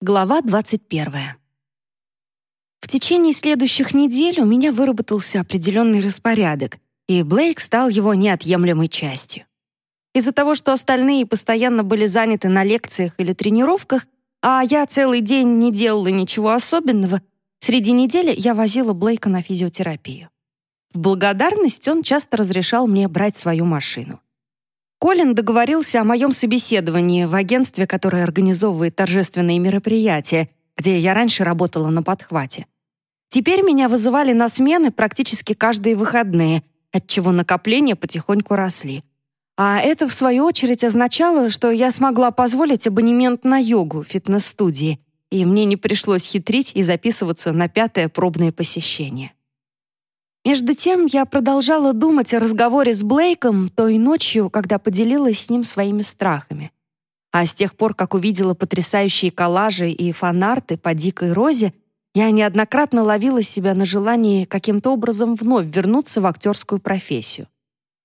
Глава 21. В течение следующих недель у меня выработался определенный распорядок, и Блейк стал его неотъемлемой частью. Из-за того, что остальные постоянно были заняты на лекциях или тренировках, а я целый день не делала ничего особенного, среди недели я возила Блейка на физиотерапию. В благодарность он часто разрешал мне брать свою машину. Колин договорился о моем собеседовании в агентстве, которое организовывает торжественные мероприятия, где я раньше работала на подхвате. Теперь меня вызывали на смены практически каждые выходные, отчего накопления потихоньку росли. А это, в свою очередь, означало, что я смогла позволить абонемент на йогу в фитнес-студии, и мне не пришлось хитрить и записываться на пятое пробное посещение. Между тем я продолжала думать о разговоре с Блейком той ночью, когда поделилась с ним своими страхами. А с тех пор, как увидела потрясающие коллажи и фанарты по дикой розе, я неоднократно ловила себя на желании каким-то образом вновь вернуться в актерскую профессию.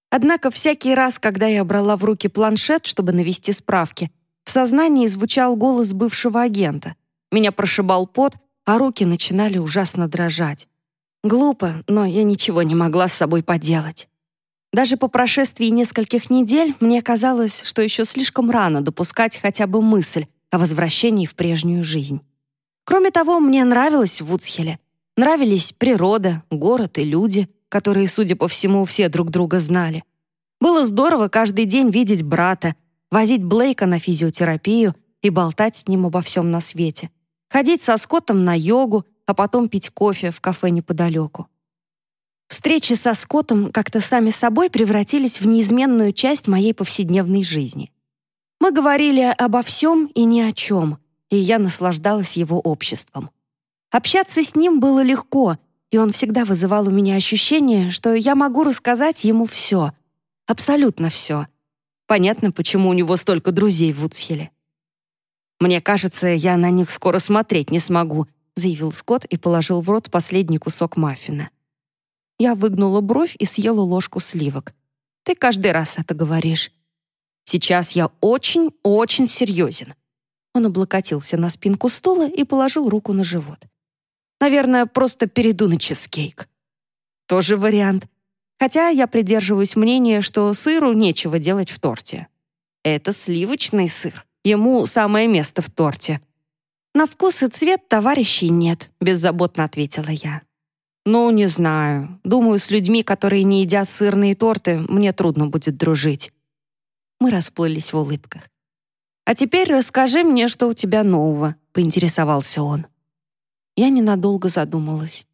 Однако всякий раз, когда я брала в руки планшет, чтобы навести справки, в сознании звучал голос бывшего агента. Меня прошибал пот, а руки начинали ужасно дрожать. Глупо, но я ничего не могла с собой поделать. Даже по прошествии нескольких недель мне казалось, что еще слишком рано допускать хотя бы мысль о возвращении в прежнюю жизнь. Кроме того, мне нравилось в Вудсхеле. Нравились природа, город и люди, которые, судя по всему, все друг друга знали. Было здорово каждый день видеть брата, возить Блейка на физиотерапию и болтать с ним обо всем на свете. Ходить со Скоттом на йогу а потом пить кофе в кафе неподалеку. Встречи со Скоттом как-то сами собой превратились в неизменную часть моей повседневной жизни. Мы говорили обо всем и ни о чем, и я наслаждалась его обществом. Общаться с ним было легко, и он всегда вызывал у меня ощущение, что я могу рассказать ему все, абсолютно все. Понятно, почему у него столько друзей в Вудсхилле. Мне кажется, я на них скоро смотреть не смогу, заявил Скотт и положил в рот последний кусок маффина. Я выгнула бровь и съела ложку сливок. Ты каждый раз это говоришь. Сейчас я очень-очень серьезен. Он облокотился на спинку стула и положил руку на живот. Наверное, просто перейду на чизкейк. Тоже вариант. Хотя я придерживаюсь мнения, что сыру нечего делать в торте. Это сливочный сыр. Ему самое место в торте. «На вкус и цвет товарищей нет», — беззаботно ответила я. «Ну, не знаю. Думаю, с людьми, которые не едят сырные торты, мне трудно будет дружить». Мы расплылись в улыбках. «А теперь расскажи мне, что у тебя нового», — поинтересовался он. Я ненадолго задумалась.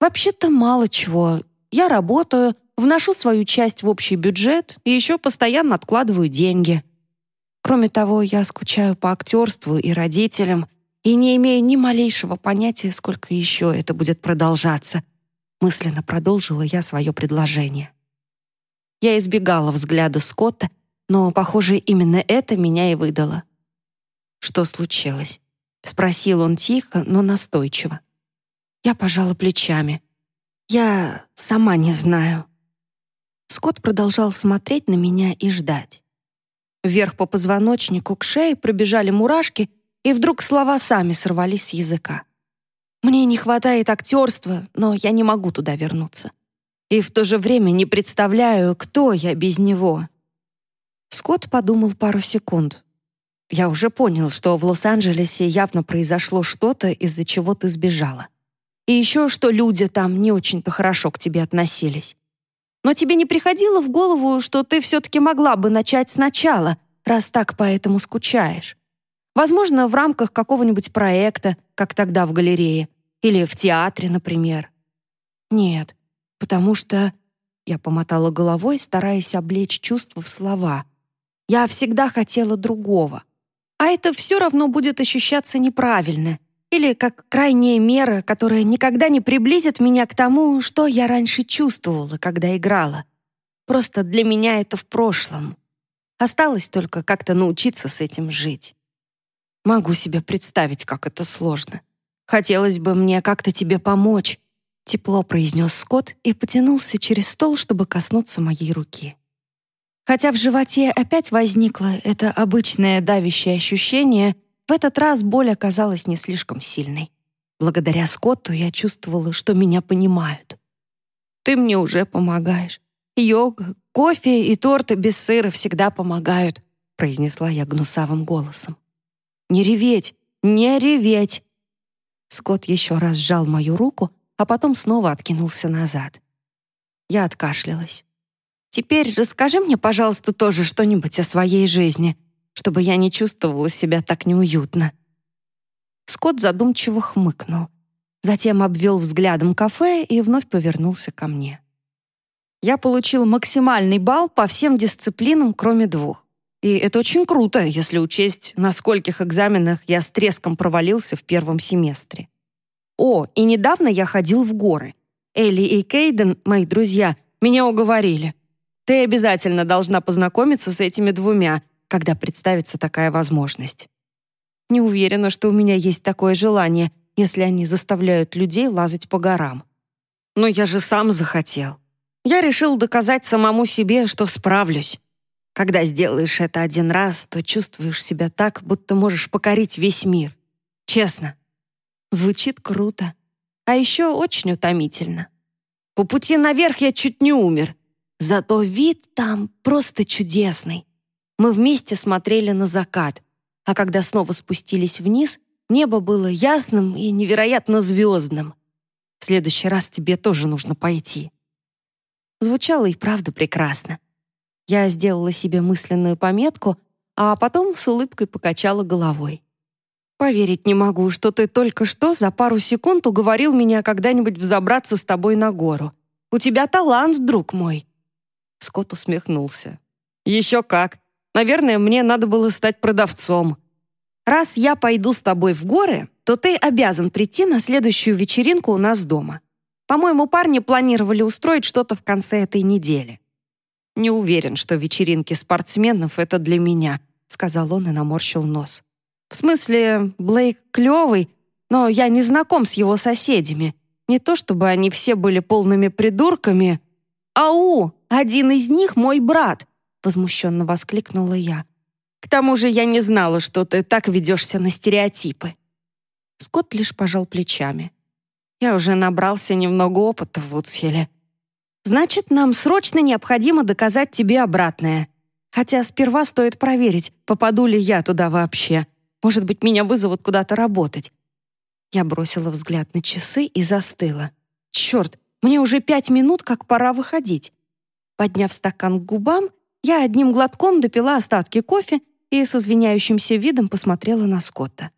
«Вообще-то мало чего. Я работаю, вношу свою часть в общий бюджет и еще постоянно откладываю деньги. Кроме того, я скучаю по актерству и родителям, и не имею ни малейшего понятия, сколько еще это будет продолжаться. Мысленно продолжила я свое предложение. Я избегала взгляда Скотта, но, похоже, именно это меня и выдало. «Что случилось?» — спросил он тихо, но настойчиво. Я пожала плечами. «Я сама не знаю». Скотт продолжал смотреть на меня и ждать. Вверх по позвоночнику к шее пробежали мурашки — и вдруг слова сами сорвались с языка. Мне не хватает актерства, но я не могу туда вернуться. И в то же время не представляю, кто я без него. Скотт подумал пару секунд. Я уже понял, что в Лос-Анджелесе явно произошло что-то, из-за чего ты сбежала. И еще, что люди там не очень-то хорошо к тебе относились. Но тебе не приходило в голову, что ты все-таки могла бы начать сначала, раз так поэтому скучаешь? Возможно, в рамках какого-нибудь проекта, как тогда в галерее, или в театре, например. Нет, потому что... Я помотала головой, стараясь облечь чувства в слова. Я всегда хотела другого. А это все равно будет ощущаться неправильно. Или как крайняя мера, которая никогда не приблизит меня к тому, что я раньше чувствовала, когда играла. Просто для меня это в прошлом. Осталось только как-то научиться с этим жить. Могу себе представить, как это сложно. Хотелось бы мне как-то тебе помочь», — тепло произнес Скотт и потянулся через стол, чтобы коснуться моей руки. Хотя в животе опять возникло это обычное давящее ощущение, в этот раз боль оказалась не слишком сильной. Благодаря Скотту я чувствовала, что меня понимают. «Ты мне уже помогаешь. Йога, кофе и торты без сыра всегда помогают», произнесла я гнусавым голосом. «Не реветь! Не реветь!» Скотт еще раз сжал мою руку, а потом снова откинулся назад. Я откашлялась. «Теперь расскажи мне, пожалуйста, тоже что-нибудь о своей жизни, чтобы я не чувствовала себя так неуютно». Скотт задумчиво хмыкнул. Затем обвел взглядом кафе и вновь повернулся ко мне. Я получил максимальный балл по всем дисциплинам, кроме двух. И это очень круто, если учесть, на скольких экзаменах я с треском провалился в первом семестре. О, и недавно я ходил в горы. Элли и Кейден, мои друзья, меня уговорили. Ты обязательно должна познакомиться с этими двумя, когда представится такая возможность. Не уверена, что у меня есть такое желание, если они заставляют людей лазать по горам. Но я же сам захотел. Я решил доказать самому себе, что справлюсь. Когда сделаешь это один раз, то чувствуешь себя так, будто можешь покорить весь мир. Честно. Звучит круто. А еще очень утомительно. По пути наверх я чуть не умер. Зато вид там просто чудесный. Мы вместе смотрели на закат, а когда снова спустились вниз, небо было ясным и невероятно звездным. В следующий раз тебе тоже нужно пойти. Звучало и правда прекрасно. Я сделала себе мысленную пометку, а потом с улыбкой покачала головой. «Поверить не могу, что ты только что за пару секунд уговорил меня когда-нибудь взобраться с тобой на гору. У тебя талант, друг мой». Скотт усмехнулся. «Еще как. Наверное, мне надо было стать продавцом. Раз я пойду с тобой в горы, то ты обязан прийти на следующую вечеринку у нас дома. По-моему, парни планировали устроить что-то в конце этой недели. «Не уверен, что вечеринки спортсменов — это для меня», — сказал он и наморщил нос. «В смысле, Блейк клевый, но я не знаком с его соседями. Не то чтобы они все были полными придурками. Ау, один из них мой брат!» — возмущенно воскликнула я. «К тому же я не знала, что ты так ведешься на стереотипы». Скотт лишь пожал плечами. «Я уже набрался немного опыта в Вудсхеле. Значит, нам срочно необходимо доказать тебе обратное. Хотя сперва стоит проверить, попаду ли я туда вообще. Может быть, меня вызовут куда-то работать. Я бросила взгляд на часы и застыла. Черт, мне уже пять минут, как пора выходить. Подняв стакан к губам, я одним глотком допила остатки кофе и с извиняющимся видом посмотрела на Скотта.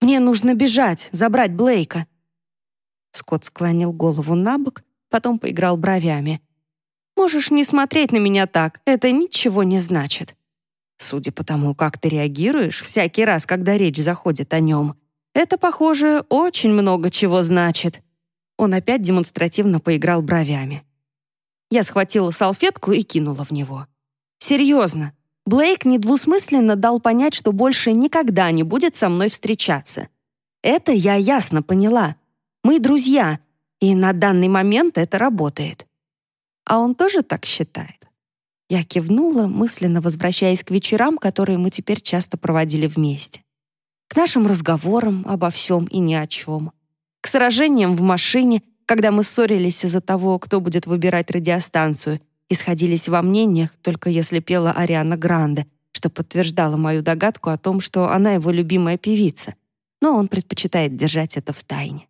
«Мне нужно бежать, забрать Блейка». Скотт склонил голову на бок, потом поиграл бровями. «Можешь не смотреть на меня так, это ничего не значит. Судя по тому, как ты реагируешь всякий раз, когда речь заходит о нем, это, похоже, очень много чего значит». Он опять демонстративно поиграл бровями. Я схватила салфетку и кинула в него. «Серьезно, Блейк недвусмысленно дал понять, что больше никогда не будет со мной встречаться. Это я ясно поняла. Мы друзья, и на данный момент это работает. А он тоже так считает? Я кивнула, мысленно возвращаясь к вечерам, которые мы теперь часто проводили вместе. К нашим разговорам обо всем и ни о чем. К сражениям в машине, когда мы ссорились из-за того, кто будет выбирать радиостанцию, и сходились во мнениях, только если пела Ариана Гранде, что подтверждало мою догадку о том, что она его любимая певица, но он предпочитает держать это в тайне.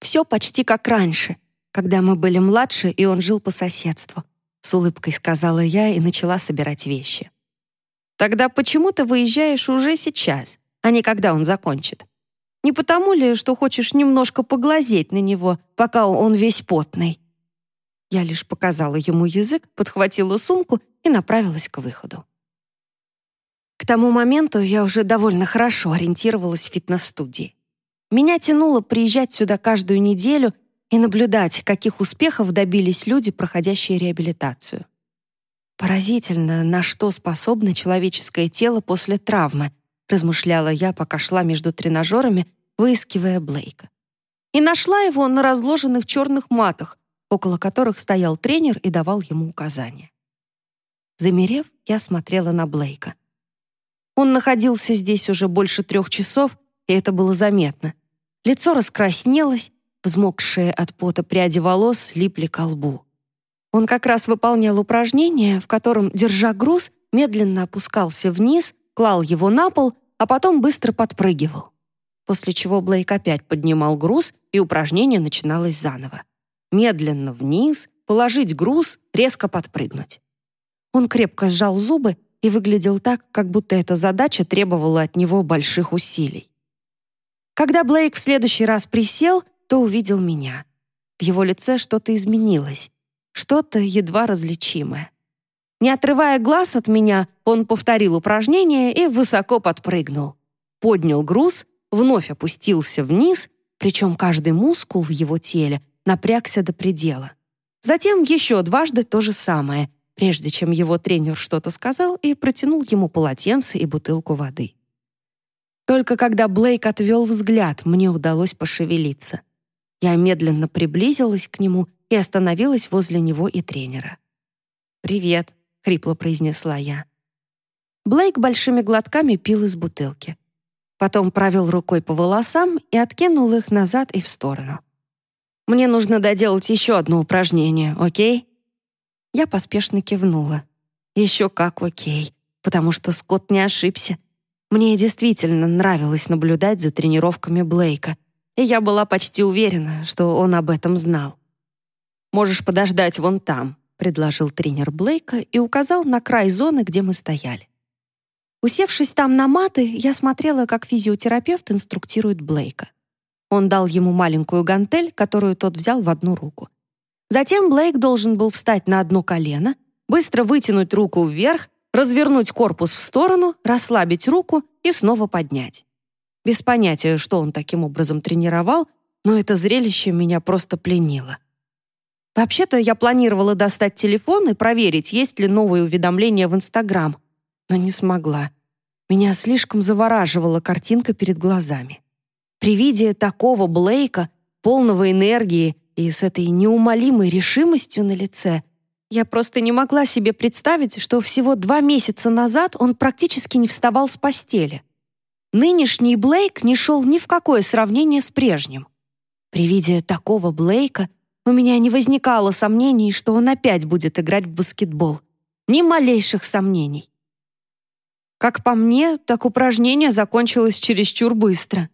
Все почти как раньше, когда мы были младше, и он жил по соседству. С улыбкой сказала я и начала собирать вещи. Тогда почему ты выезжаешь уже сейчас, а не когда он закончит? Не потому ли, что хочешь немножко поглазеть на него, пока он весь потный?» Я лишь показала ему язык, подхватила сумку и направилась к выходу. К тому моменту я уже довольно хорошо ориентировалась в фитнес-студии. Меня тянуло приезжать сюда каждую неделю и наблюдать, каких успехов добились люди, проходящие реабилитацию. Поразительно, на что способно человеческое тело после травмы, размышляла я, пока шла между тренажерами, выискивая Блейка. И нашла его на разложенных черных матах, около которых стоял тренер и давал ему указания. Замерев, я смотрела на Блейка. Он находился здесь уже больше трех часов, и это было заметно. Лицо раскраснелось, взмокшие от пота пряди волос липли к лбу. Он как раз выполнял упражнение, в котором, держа груз, медленно опускался вниз, клал его на пол, а потом быстро подпрыгивал. После чего Блейк опять поднимал груз, и упражнение начиналось заново. Медленно вниз, положить груз, резко подпрыгнуть. Он крепко сжал зубы и выглядел так, как будто эта задача требовала от него больших усилий. Когда Блейк в следующий раз присел, то увидел меня. В его лице что-то изменилось, что-то едва различимое. Не отрывая глаз от меня, он повторил упражнение и высоко подпрыгнул. Поднял груз, вновь опустился вниз, причем каждый мускул в его теле напрягся до предела. Затем еще дважды то же самое, прежде чем его тренер что-то сказал и протянул ему полотенце и бутылку воды. Только когда Блейк отвел взгляд, мне удалось пошевелиться. Я медленно приблизилась к нему и остановилась возле него и тренера. «Привет», — хрипло произнесла я. Блейк большими глотками пил из бутылки. Потом провел рукой по волосам и откинул их назад и в сторону. «Мне нужно доделать еще одно упражнение, окей?» Я поспешно кивнула. Еще как окей, потому что Скотт не ошибся. Мне действительно нравилось наблюдать за тренировками Блейка, и я была почти уверена, что он об этом знал. «Можешь подождать вон там», — предложил тренер Блейка и указал на край зоны, где мы стояли. Усевшись там на маты, я смотрела, как физиотерапевт инструктирует Блейка. Он дал ему маленькую гантель, которую тот взял в одну руку. Затем Блейк должен был встать на одно колено, быстро вытянуть руку вверх, развернуть корпус в сторону, расслабить руку и снова поднять. Без понятия, что он таким образом тренировал, но это зрелище меня просто пленило. Вообще-то я планировала достать телефон и проверить, есть ли новые уведомления в Инстаграм, но не смогла. Меня слишком завораживала картинка перед глазами. При виде такого Блейка, полного энергии и с этой неумолимой решимостью на лице я просто не могла себе представить, что всего два месяца назад он практически не вставал с постели. Нынешний Блейк не шел ни в какое сравнение с прежним. При виде такого Блейка у меня не возникало сомнений, что он опять будет играть в баскетбол. Ни малейших сомнений. Как по мне, так упражнение закончилось чересчур быстро.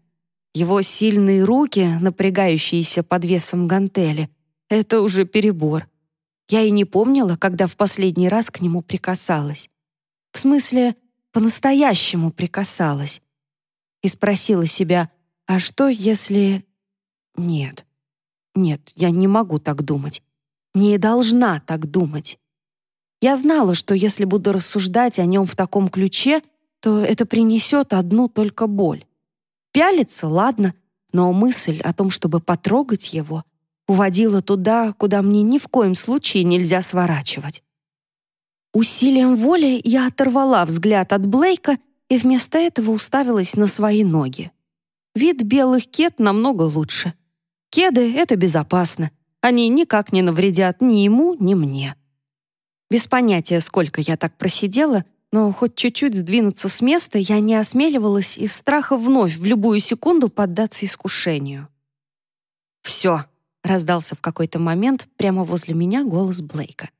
Его сильные руки, напрягающиеся под весом гантели, это уже перебор. Я и не помнила, когда в последний раз к нему прикасалась. В смысле, по-настоящему прикасалась. И спросила себя, а что если... Нет, нет, я не могу так думать. Не должна так думать. Я знала, что если буду рассуждать о нем в таком ключе, то это принесет одну только боль. Пялиться, ладно, но мысль о том, чтобы потрогать его, уводила туда, куда мне ни в коем случае нельзя сворачивать. Усилием воли я оторвала взгляд от Блейка и вместо этого уставилась на свои ноги. Вид белых кед намного лучше. Кеды — это безопасно. Они никак не навредят ни ему, ни мне. Без понятия, сколько я так просидела, но хоть чуть-чуть сдвинуться с места я не осмеливалась из страха вновь в любую секунду поддаться искушению. «Все», — раздался в какой-то момент прямо возле меня голос Блейка.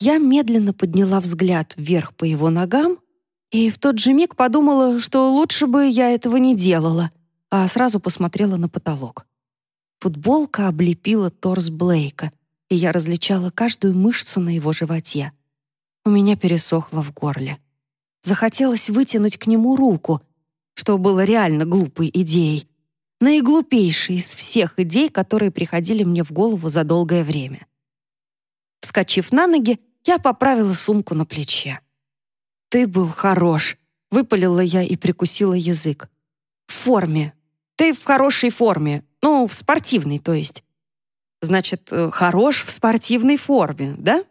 Я медленно подняла взгляд вверх по его ногам и в тот же миг подумала, что лучше бы я этого не делала, а сразу посмотрела на потолок. Футболка облепила торс Блейка, и я различала каждую мышцу на его животе. У меня пересохло в горле. Захотелось вытянуть к нему руку, что было реально глупой идеей. Наиглупейшей из всех идей, которые приходили мне в голову за долгое время. Вскочив на ноги, я поправила сумку на плече. «Ты был хорош», — выпалила я и прикусила язык. «В форме. Ты в хорошей форме. Ну, в спортивной, то есть». «Значит, э, хорош в спортивной форме, да?»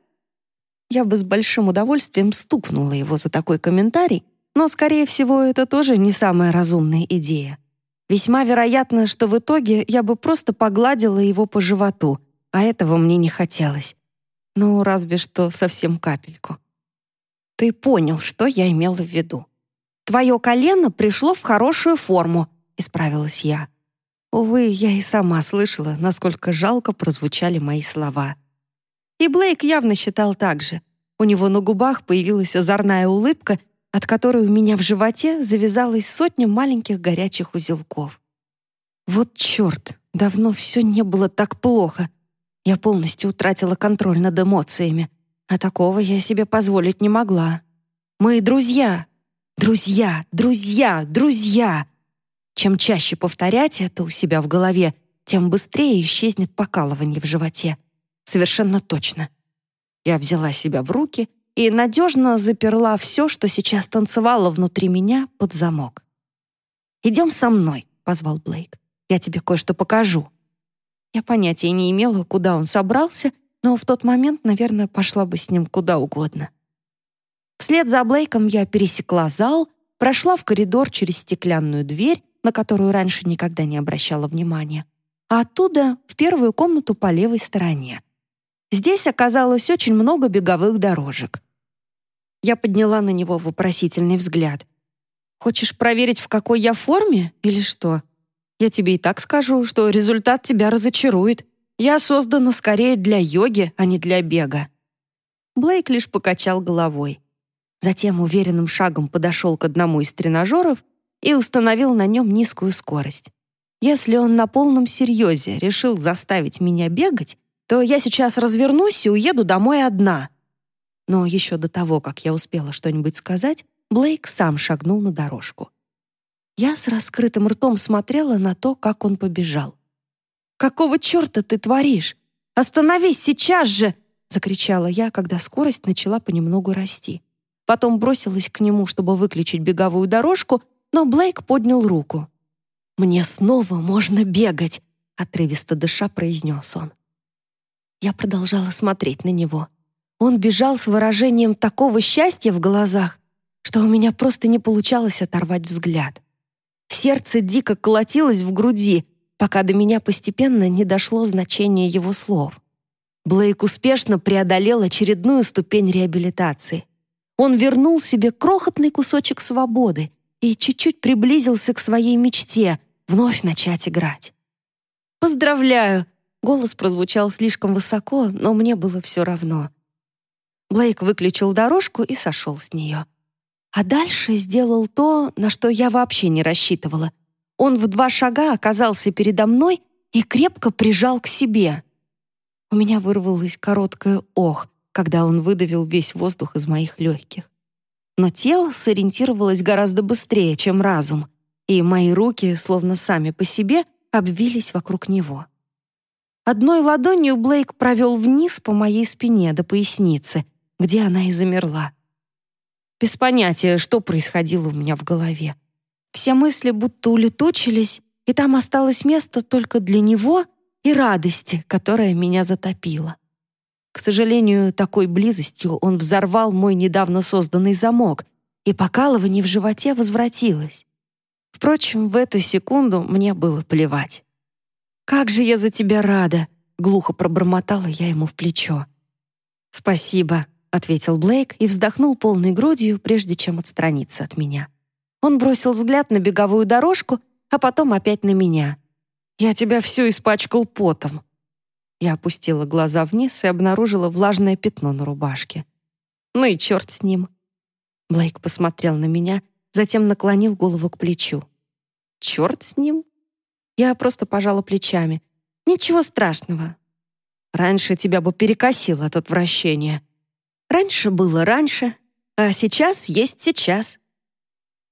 Я бы с большим удовольствием стукнула его за такой комментарий, но, скорее всего, это тоже не самая разумная идея. Весьма вероятно, что в итоге я бы просто погладила его по животу, а этого мне не хотелось. Ну, разве что совсем капельку. Ты понял, что я имела в виду. твое колено пришло в хорошую форму», — исправилась я. Увы, я и сама слышала, насколько жалко прозвучали мои слова. И Блейк явно считал так же. У него на губах появилась озорная улыбка, от которой у меня в животе завязалась сотня маленьких горячих узелков. Вот черт, давно все не было так плохо. Я полностью утратила контроль над эмоциями, а такого я себе позволить не могла. Мы друзья, друзья, друзья, друзья. Чем чаще повторять это у себя в голове, тем быстрее исчезнет покалывание в животе. Совершенно точно. Я взяла себя в руки и надежно заперла все, что сейчас танцевало внутри меня, под замок. «Идем со мной», — позвал Блейк. «Я тебе кое-что покажу». Я понятия не имела, куда он собрался, но в тот момент, наверное, пошла бы с ним куда угодно. Вслед за Блейком я пересекла зал, прошла в коридор через стеклянную дверь, на которую раньше никогда не обращала внимания, а оттуда в первую комнату по левой стороне. Здесь оказалось очень много беговых дорожек. Я подняла на него вопросительный взгляд. «Хочешь проверить, в какой я форме или что? Я тебе и так скажу, что результат тебя разочарует. Я создана скорее для йоги, а не для бега». Блейк лишь покачал головой. Затем уверенным шагом подошел к одному из тренажеров и установил на нем низкую скорость. Если он на полном серьезе решил заставить меня бегать, то я сейчас развернусь и уеду домой одна. Но еще до того, как я успела что-нибудь сказать, Блейк сам шагнул на дорожку. Я с раскрытым ртом смотрела на то, как он побежал. «Какого черта ты творишь? Остановись сейчас же!» — закричала я, когда скорость начала понемногу расти. Потом бросилась к нему, чтобы выключить беговую дорожку, но Блейк поднял руку. «Мне снова можно бегать!» — отрывисто дыша произнес он. Я продолжала смотреть на него. Он бежал с выражением такого счастья в глазах, что у меня просто не получалось оторвать взгляд. Сердце дико колотилось в груди, пока до меня постепенно не дошло значение его слов. Блейк успешно преодолел очередную ступень реабилитации. Он вернул себе крохотный кусочек свободы и чуть-чуть приблизился к своей мечте вновь начать играть. «Поздравляю!» Голос прозвучал слишком высоко, но мне было все равно. Блейк выключил дорожку и сошел с нее. А дальше сделал то, на что я вообще не рассчитывала. Он в два шага оказался передо мной и крепко прижал к себе. У меня вырвалось короткое «ох», когда он выдавил весь воздух из моих легких. Но тело сориентировалось гораздо быстрее, чем разум, и мои руки, словно сами по себе, обвились вокруг него. Одной ладонью Блейк провел вниз по моей спине до поясницы — где она и замерла. Без понятия, что происходило у меня в голове. Все мысли будто улетучились, и там осталось место только для него и радости, которая меня затопила. К сожалению, такой близостью он взорвал мой недавно созданный замок, и покалывание в животе возвратилось. Впрочем, в эту секунду мне было плевать. «Как же я за тебя рада!» — глухо пробормотала я ему в плечо. «Спасибо», — ответил Блейк и вздохнул полной грудью, прежде чем отстраниться от меня. Он бросил взгляд на беговую дорожку, а потом опять на меня. «Я тебя все испачкал потом». Я опустила глаза вниз и обнаружила влажное пятно на рубашке. «Ну и черт с ним». Блейк посмотрел на меня, затем наклонил голову к плечу. «Черт с ним?» Я просто пожала плечами. «Ничего страшного. Раньше тебя бы перекосило от отвращения», Раньше было раньше, а сейчас есть сейчас.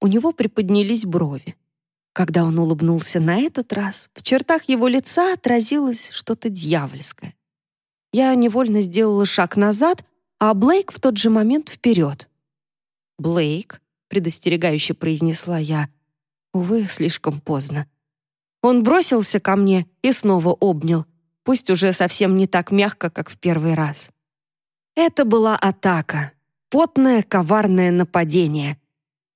У него приподнялись брови. Когда он улыбнулся на этот раз, в чертах его лица отразилось что-то дьявольское. Я невольно сделала шаг назад, а Блейк в тот же момент вперед. «Блейк», — предостерегающе произнесла я, увы, слишком поздно. Он бросился ко мне и снова обнял, пусть уже совсем не так мягко, как в первый раз. Это была атака. Потное, коварное нападение.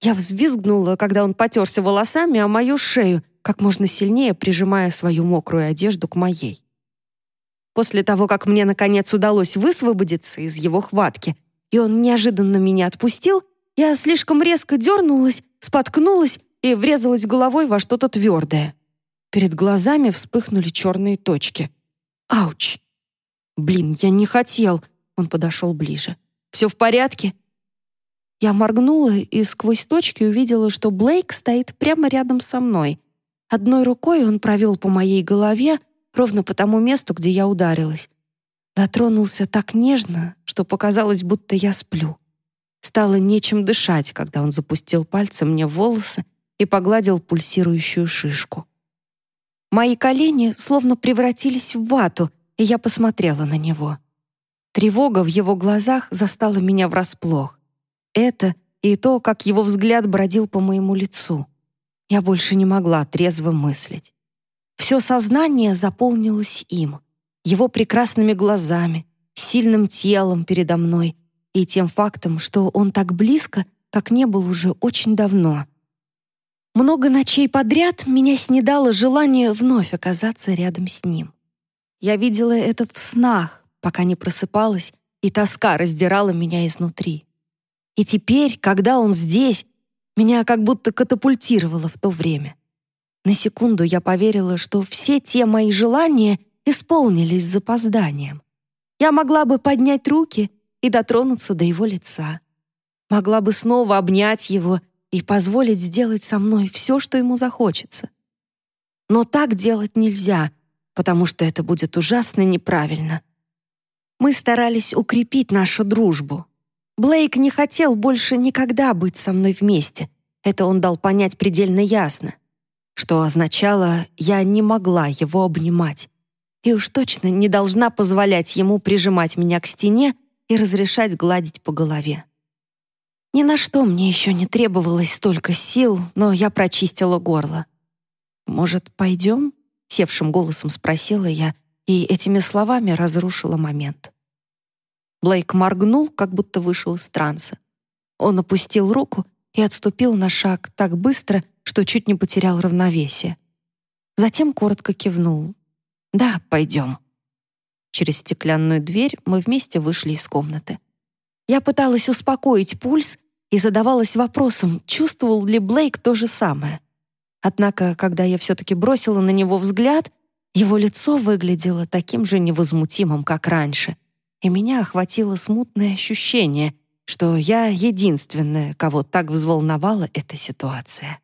Я взвизгнула, когда он потерся волосами о мою шею, как можно сильнее прижимая свою мокрую одежду к моей. После того, как мне, наконец, удалось высвободиться из его хватки, и он неожиданно меня отпустил, я слишком резко дернулась споткнулась и врезалась головой во что-то твердое. Перед глазами вспыхнули черные точки. Ауч! Блин, я не хотел. Он подошел ближе. Все в порядке? Я моргнула и сквозь точки увидела, что Блейк стоит прямо рядом со мной. Одной рукой он провел по моей голове, ровно по тому месту, где я ударилась. Дотронулся так нежно, что показалось, будто я сплю. Стало нечем дышать, когда он запустил пальцем мне в волосы и погладил пульсирующую шишку. Мои колени словно превратились в вату, и я посмотрела на него. Тревога в его глазах застала меня врасплох. Это и то, как его взгляд бродил по моему лицу. Я больше не могла трезво мыслить. Все сознание заполнилось им, его прекрасными глазами, сильным телом передо мной и тем фактом, что он так близко, как не был уже очень давно. Много ночей подряд меня снедало желание вновь оказаться рядом с ним. Я видела это в снах, пока не просыпалась, и тоска раздирала меня изнутри. И теперь, когда он здесь, меня как будто катапультировало в то время. На секунду я поверила, что все те мои желания исполнились с запозданием. Я могла бы поднять руки и дотронуться до его лица. Могла бы снова обнять его и позволить сделать со мной все, что ему захочется. Но так делать нельзя, потому что это будет ужасно неправильно. Мы старались укрепить нашу дружбу, Блейк не хотел больше никогда быть со мной вместе. Это он дал понять предельно ясно. Что означало, я не могла его обнимать. И уж точно не должна позволять ему прижимать меня к стене и разрешать гладить по голове. Ни на что мне еще не требовалось столько сил, но я прочистила горло. «Может, пойдем?» — севшим голосом спросила я, и этими словами разрушила момент. Блейк моргнул, как будто вышел из транса. Он опустил руку и отступил на шаг так быстро, что чуть не потерял равновесие. Затем коротко кивнул. «Да, пойдем». Через стеклянную дверь мы вместе вышли из комнаты. Я пыталась успокоить пульс и задавалась вопросом, чувствовал ли Блейк то же самое. Однако, когда я все-таки бросила на него взгляд, его лицо выглядело таким же невозмутимым, как раньше — и меня охватило смутное ощущение, что я единственная, кого так взволновала эта ситуация.